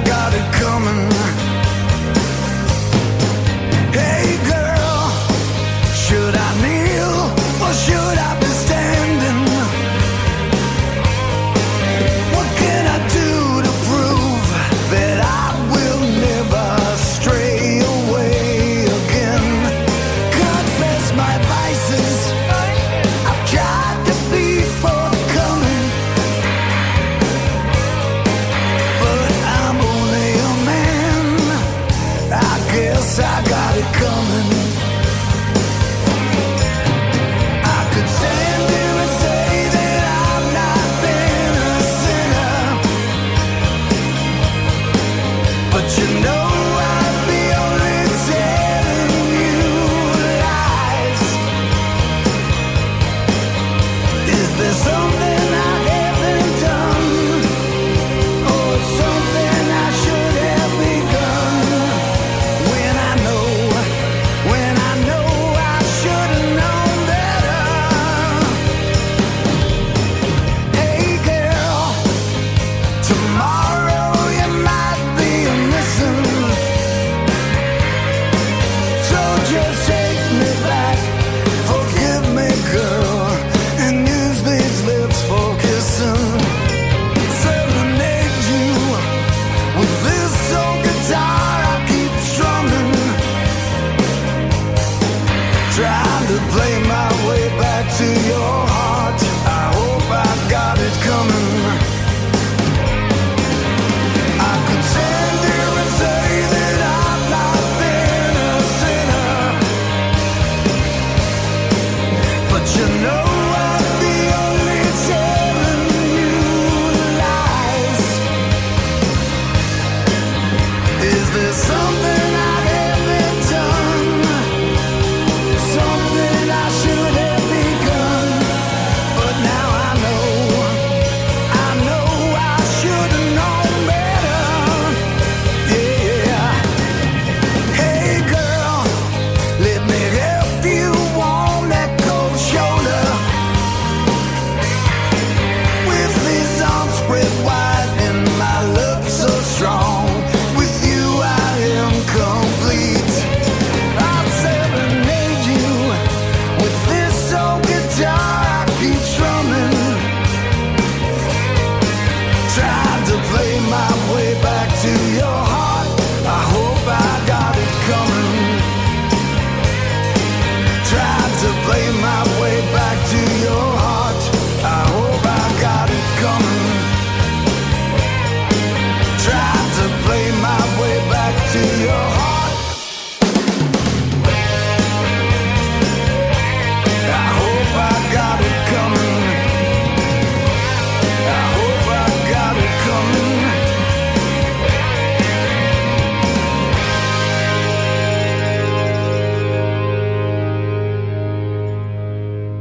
I gotta you know this